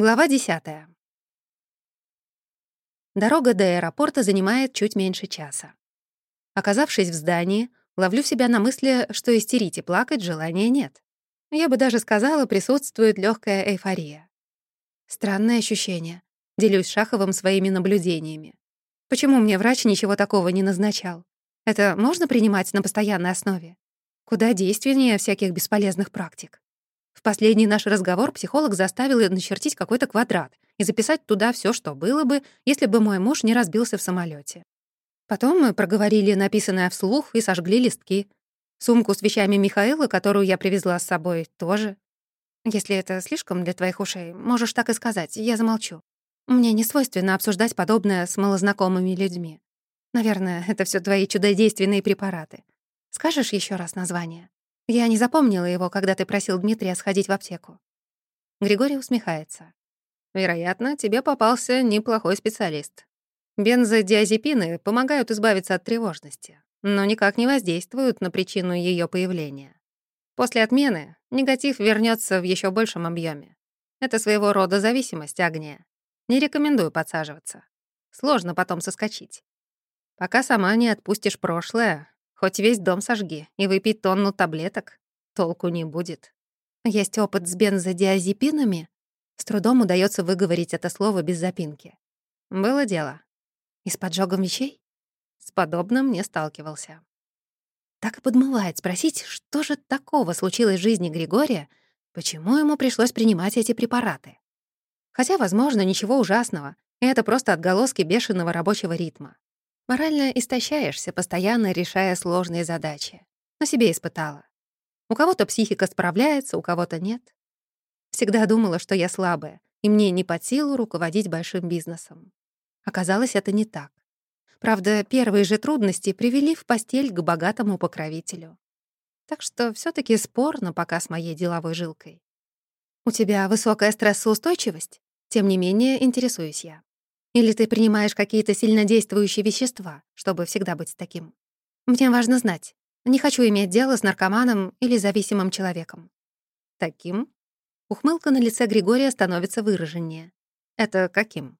Глава 10. Дорога до аэропорта занимает чуть меньше часа. Оказавшись в здании, ловлю себя на мысли, что истерить и плакать желания нет. Я бы даже сказала, присутствует легкая эйфория. Странное ощущение. Делюсь Шаховым своими наблюдениями. Почему мне врач ничего такого не назначал? Это можно принимать на постоянной основе? Куда действеннее всяких бесполезных практик. В последний наш разговор психолог заставил начертить какой-то квадрат и записать туда все, что было бы, если бы мой муж не разбился в самолете. Потом мы проговорили написанное вслух и сожгли листки. Сумку с вещами Михаила, которую я привезла с собой, тоже. Если это слишком для твоих ушей, можешь так и сказать, я замолчу. Мне не свойственно обсуждать подобное с малознакомыми людьми. Наверное, это все твои чудодейственные препараты. Скажешь еще раз название? Я не запомнила его, когда ты просил Дмитрия сходить в аптеку. Григорий усмехается. Вероятно, тебе попался неплохой специалист. Бензодиазепины помогают избавиться от тревожности, но никак не воздействуют на причину ее появления. После отмены негатив вернется в еще большем объеме. Это своего рода зависимость огня. Не рекомендую подсаживаться. Сложно потом соскочить. Пока сама не отпустишь прошлое, Хоть весь дом сожги и выпей тонну таблеток, толку не будет. Есть опыт с бензодиазепинами? С трудом удается выговорить это слово без запинки. Было дело. И с поджогом вещей? С подобным не сталкивался. Так и подмывает спросить, что же такого случилось в жизни Григория, почему ему пришлось принимать эти препараты. Хотя, возможно, ничего ужасного, и это просто отголоски бешеного рабочего ритма. Морально истощаешься, постоянно решая сложные задачи. На себе испытала. У кого-то психика справляется, у кого-то нет. Всегда думала, что я слабая, и мне не под силу руководить большим бизнесом. Оказалось, это не так. Правда, первые же трудности привели в постель к богатому покровителю. Так что все таки спорно пока с моей деловой жилкой. «У тебя высокая стрессоустойчивость?» Тем не менее, интересуюсь я. Или ты принимаешь какие-то сильнодействующие вещества, чтобы всегда быть таким? Мне важно знать. Не хочу иметь дело с наркоманом или зависимым человеком. Таким? Ухмылка на лице Григория становится выраженнее. Это каким?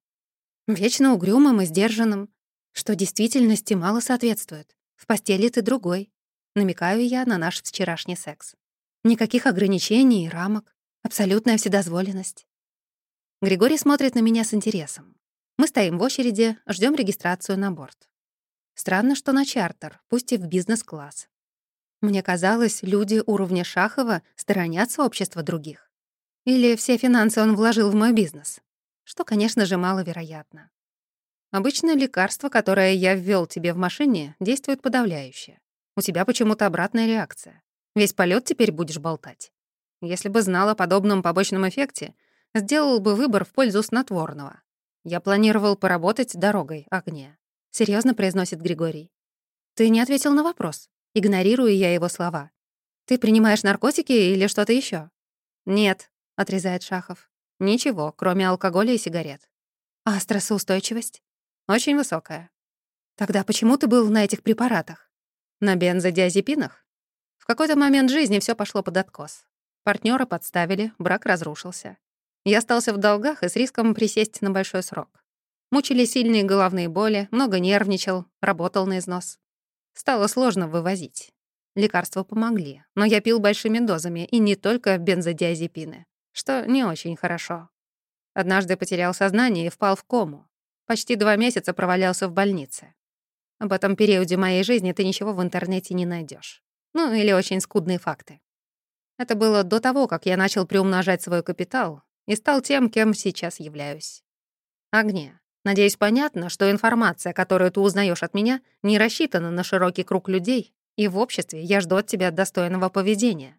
Вечно угрюмым и сдержанным, что действительности мало соответствует. В постели ты другой. Намекаю я на наш вчерашний секс. Никаких ограничений и рамок. Абсолютная вседозволенность. Григорий смотрит на меня с интересом. Мы стоим в очереди, ждем регистрацию на борт. Странно, что на чартер, пусть и в бизнес-класс. Мне казалось, люди уровня Шахова сторонятся общества других. Или все финансы он вложил в мой бизнес, что, конечно же, маловероятно. Обычно лекарство, которое я ввел тебе в машине, действует подавляюще. У тебя почему-то обратная реакция. Весь полет теперь будешь болтать. Если бы знал о подобном побочном эффекте, сделал бы выбор в пользу снотворного. «Я планировал поработать дорогой, Агния», — серьезно произносит Григорий. «Ты не ответил на вопрос. Игнорирую я его слова. Ты принимаешь наркотики или что-то еще? «Нет», — отрезает Шахов. «Ничего, кроме алкоголя и сигарет». «А стрессоустойчивость?» «Очень высокая». «Тогда почему ты был на этих препаратах?» «На бензодиазепинах?» В какой-то момент жизни все пошло под откос. Партнера подставили, брак разрушился. Я остался в долгах и с риском присесть на большой срок. Мучили сильные головные боли, много нервничал, работал на износ. Стало сложно вывозить. Лекарства помогли, но я пил большими дозами, и не только бензодиазепины, что не очень хорошо. Однажды потерял сознание и впал в кому. Почти два месяца провалялся в больнице. Об этом периоде моей жизни ты ничего в интернете не найдешь. Ну, или очень скудные факты. Это было до того, как я начал приумножать свой капитал и стал тем, кем сейчас являюсь. Агния, надеюсь, понятно, что информация, которую ты узнаешь от меня, не рассчитана на широкий круг людей, и в обществе я жду от тебя достойного поведения.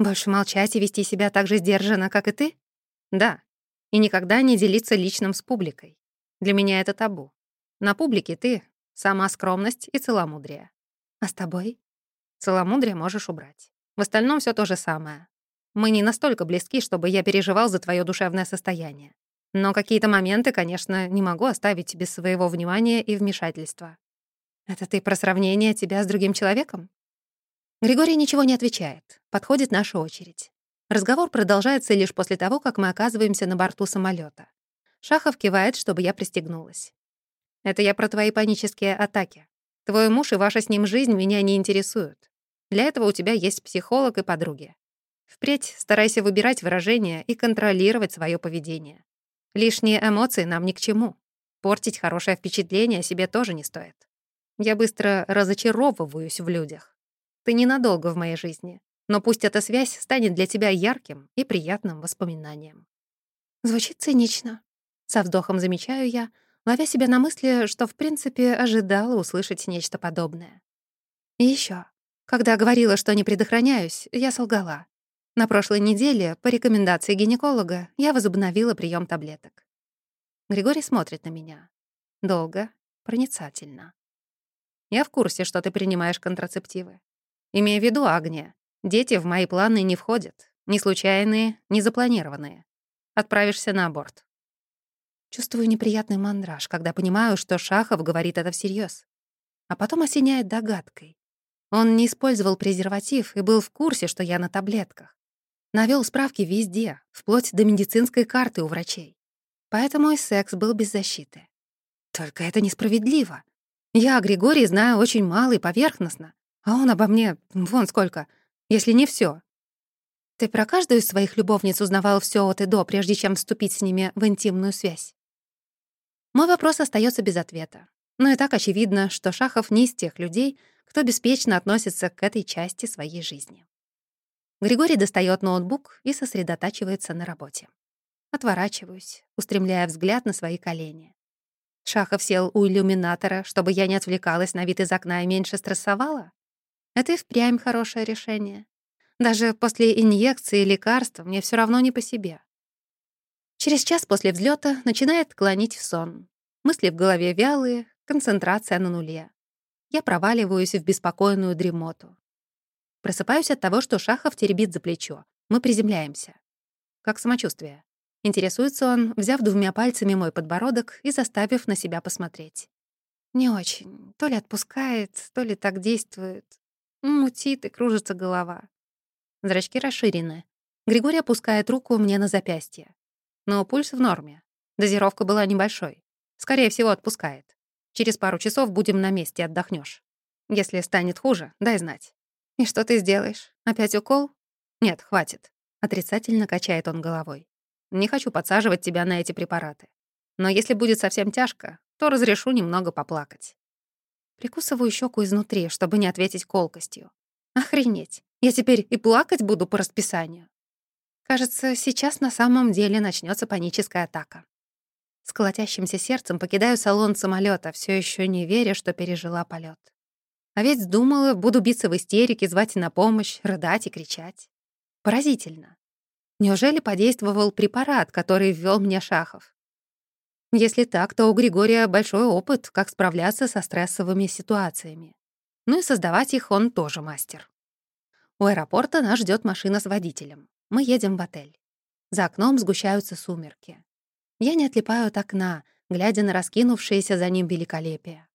Больше молчать и вести себя так же сдержанно, как и ты? Да. И никогда не делиться личным с публикой. Для меня это табу. На публике ты — сама скромность и целомудрие. А с тобой? Целомудрие можешь убрать. В остальном все то же самое. Мы не настолько близки, чтобы я переживал за твое душевное состояние. Но какие-то моменты, конечно, не могу оставить без своего внимания и вмешательства. Это ты про сравнение тебя с другим человеком? Григорий ничего не отвечает. Подходит наша очередь. Разговор продолжается лишь после того, как мы оказываемся на борту самолета. Шахов кивает, чтобы я пристегнулась. «Это я про твои панические атаки. Твой муж и ваша с ним жизнь меня не интересуют. Для этого у тебя есть психолог и подруги. Впредь старайся выбирать выражения и контролировать свое поведение. Лишние эмоции нам ни к чему. Портить хорошее впечатление себе тоже не стоит. Я быстро разочаровываюсь в людях. Ты ненадолго в моей жизни, но пусть эта связь станет для тебя ярким и приятным воспоминанием. Звучит цинично. Со вздохом замечаю я, ловя себя на мысли, что в принципе ожидала услышать нечто подобное. И еще, когда говорила, что не предохраняюсь, я солгала. На прошлой неделе, по рекомендации гинеколога, я возобновила прием таблеток. Григорий смотрит на меня. Долго, проницательно. Я в курсе, что ты принимаешь контрацептивы. Имея в виду, Агния, дети в мои планы не входят. Ни случайные, ни запланированные. Отправишься на аборт. Чувствую неприятный мандраж, когда понимаю, что Шахов говорит это всерьез. А потом осеняет догадкой. Он не использовал презерватив и был в курсе, что я на таблетках. Навёл справки везде, вплоть до медицинской карты у врачей. Поэтому и секс был без защиты. Только это несправедливо. Я о Григории знаю очень мало и поверхностно, а он обо мне вон сколько, если не всё. Ты про каждую из своих любовниц узнавал всё от и до, прежде чем вступить с ними в интимную связь? Мой вопрос остается без ответа. Но и так очевидно, что Шахов не из тех людей, кто беспечно относится к этой части своей жизни. Григорий достает ноутбук и сосредотачивается на работе. Отворачиваюсь, устремляя взгляд на свои колени. Шахов сел у иллюминатора, чтобы я не отвлекалась на вид из окна и меньше стрессовала? Это и впрямь хорошее решение. Даже после инъекции и лекарства мне все равно не по себе. Через час после взлета начинает клонить в сон. Мысли в голове вялые, концентрация на нуле. Я проваливаюсь в беспокойную дремоту. Просыпаюсь от того, что Шахов теребит за плечо. Мы приземляемся. Как самочувствие? Интересуется он, взяв двумя пальцами мой подбородок и заставив на себя посмотреть. Не очень. То ли отпускает, то ли так действует. Мутит и кружится голова. Зрачки расширены. Григорий опускает руку мне на запястье. Но пульс в норме. Дозировка была небольшой. Скорее всего, отпускает. Через пару часов будем на месте, отдохнешь. Если станет хуже, дай знать. И что ты сделаешь? Опять укол? Нет, хватит. Отрицательно качает он головой. Не хочу подсаживать тебя на эти препараты. Но если будет совсем тяжко, то разрешу немного поплакать. Прикусываю щеку изнутри, чтобы не ответить колкостью. Охренеть, я теперь и плакать буду по расписанию. Кажется, сейчас на самом деле начнется паническая атака. С колотящимся сердцем покидаю салон самолета, все еще не веря, что пережила полет. А ведь думала, буду биться в истерике, звать на помощь, рыдать и кричать. Поразительно. Неужели подействовал препарат, который ввел мне Шахов? Если так, то у Григория большой опыт, как справляться со стрессовыми ситуациями. Ну и создавать их он тоже мастер. У аэропорта нас ждет машина с водителем. Мы едем в отель. За окном сгущаются сумерки. Я не отлипаю от окна, глядя на раскинувшееся за ним великолепие.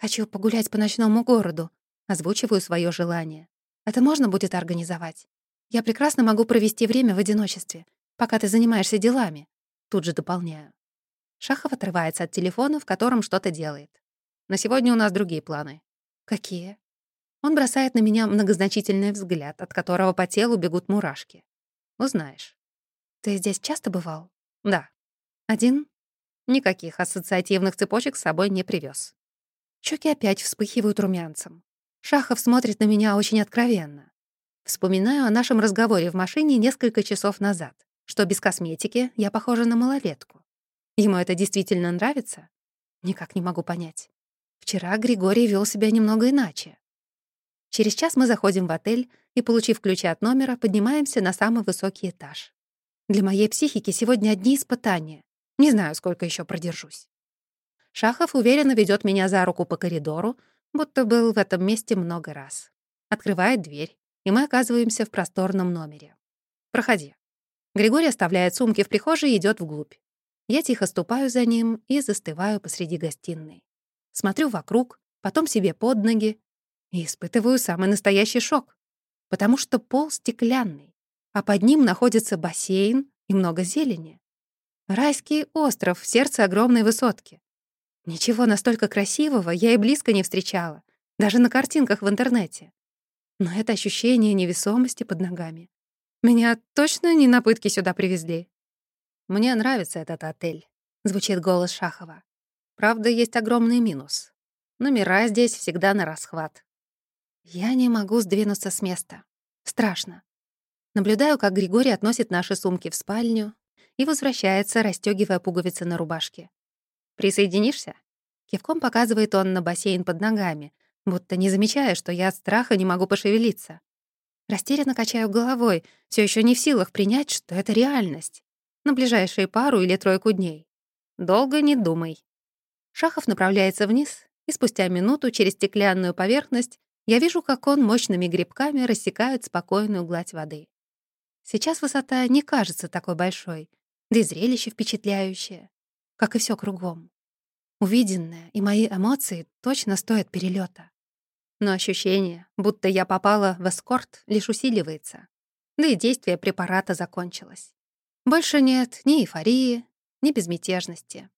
«Хочу погулять по ночному городу», — озвучиваю свое желание. «Это можно будет организовать? Я прекрасно могу провести время в одиночестве, пока ты занимаешься делами», — тут же дополняю. Шахов отрывается от телефона, в котором что-то делает. «На сегодня у нас другие планы». «Какие?» Он бросает на меня многозначительный взгляд, от которого по телу бегут мурашки. Узнаешь. Ты здесь часто бывал? Да. Один? Никаких ассоциативных цепочек с собой не привез. Щеки опять вспыхивают румянцем. Шахов смотрит на меня очень откровенно. Вспоминаю о нашем разговоре в машине несколько часов назад, что без косметики я похожа на малолетку. Ему это действительно нравится? Никак не могу понять. Вчера Григорий вел себя немного иначе. Через час мы заходим в отель и, получив ключи от номера, поднимаемся на самый высокий этаж. Для моей психики сегодня одни испытания. Не знаю, сколько еще продержусь. Шахов уверенно ведет меня за руку по коридору, будто был в этом месте много раз. Открывает дверь, и мы оказываемся в просторном номере. «Проходи». Григорий оставляет сумки в прихожей и идёт вглубь. Я тихо ступаю за ним и застываю посреди гостиной. Смотрю вокруг, потом себе под ноги и испытываю самый настоящий шок, потому что пол стеклянный, а под ним находится бассейн и много зелени. Райский остров в сердце огромной высотки. Ничего настолько красивого я и близко не встречала, даже на картинках в интернете. Но это ощущение невесомости под ногами. Меня точно не на пытки сюда привезли. «Мне нравится этот отель», — звучит голос Шахова. «Правда, есть огромный минус. Номера здесь всегда на расхват». Я не могу сдвинуться с места. Страшно. Наблюдаю, как Григорий относит наши сумки в спальню и возвращается, расстёгивая пуговицы на рубашке. «Присоединишься?» Кивком показывает он на бассейн под ногами, будто не замечая, что я от страха не могу пошевелиться. Растерянно качаю головой, все еще не в силах принять, что это реальность. На ближайшие пару или тройку дней. Долго не думай. Шахов направляется вниз, и спустя минуту через стеклянную поверхность я вижу, как он мощными грибками рассекает спокойную гладь воды. Сейчас высота не кажется такой большой, да и зрелище впечатляющее, как и все кругом. Увиденное и мои эмоции точно стоят перелета. Но ощущение, будто я попала в эскорт, лишь усиливается. Да и действие препарата закончилось. Больше нет ни эйфории, ни безмятежности.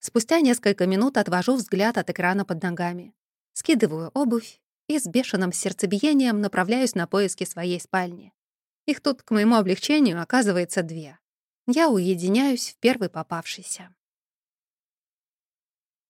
Спустя несколько минут отвожу взгляд от экрана под ногами. Скидываю обувь и с бешеным сердцебиением направляюсь на поиски своей спальни. Их тут, к моему облегчению, оказывается две. Я уединяюсь в первой попавшейся.